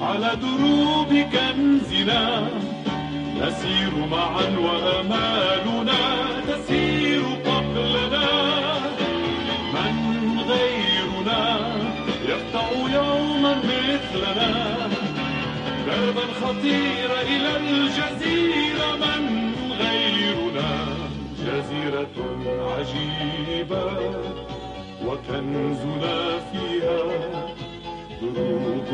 على دروب كنزنا. نسير معا وأمالنا تسير قبلنا. من غيرنا يقطع يوما مثلنا. دربا خطير إلى الجزيرة من غيرنا؟ جزيرة عجيبة وكنزنا.